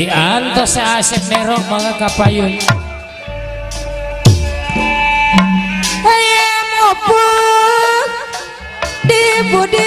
diantos asep merok mga kapayun. Ayam opo di budi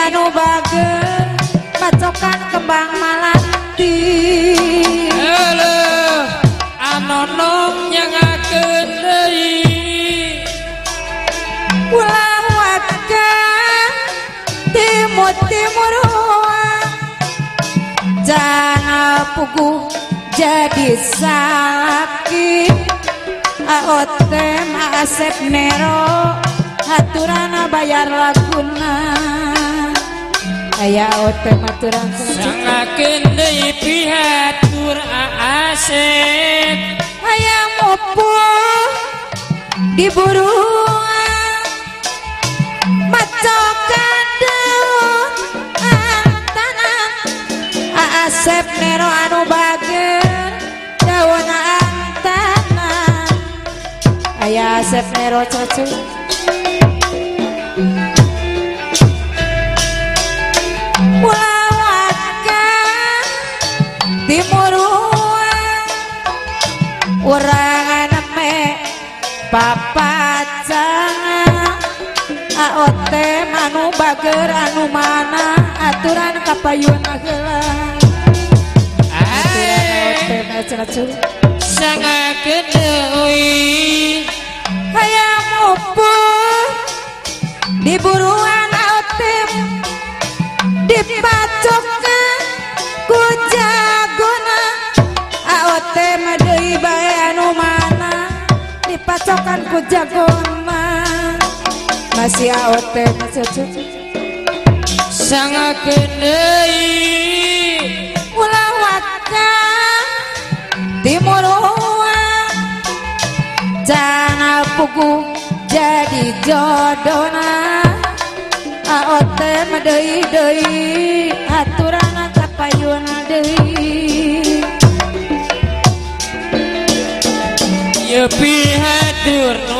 anu bager Macokan kembang malati halo anonom yang akan deui Ulah wakan timur timuruan Jangan pugu jadi sakit. Aote asep nero Haturana bayar laguna Aya ote maturan sangakeun deui pihatur asep Ayam opo di buruan Macokan daun antanan. Asep nero anu bager daun antanan. Ayah Asep nero cucu timuruan urang neme papacangan aote manu bager anu mana aturan kapayun magelang sangat kedui hayang upun diburuan masih cucu sangakeun deui ulah wakan timuruan jangan pugu jadi jodona mah deui deui aturana kapayuna deui ye pihatur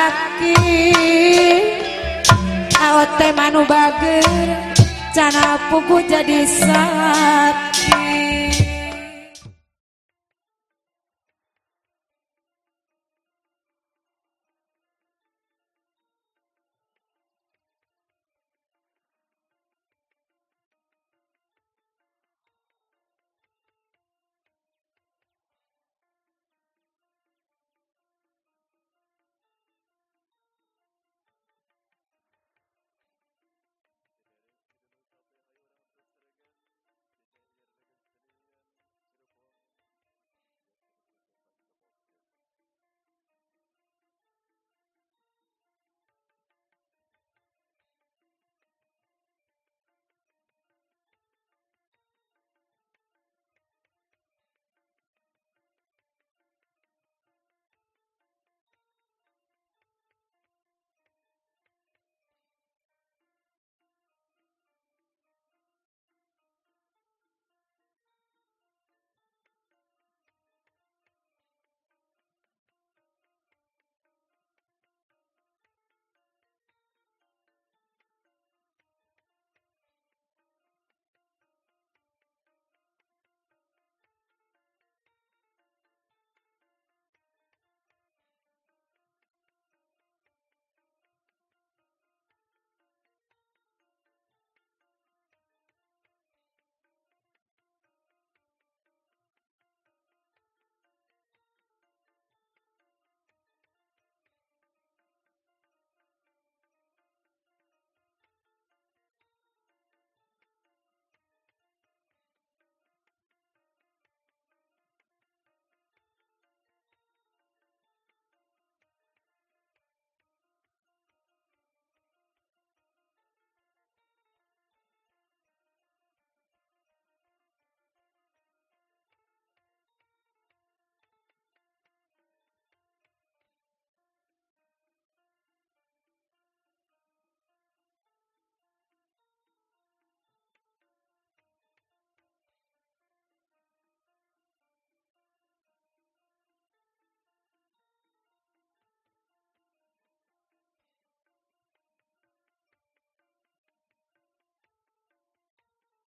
teh manu bager cana puku jadi sakit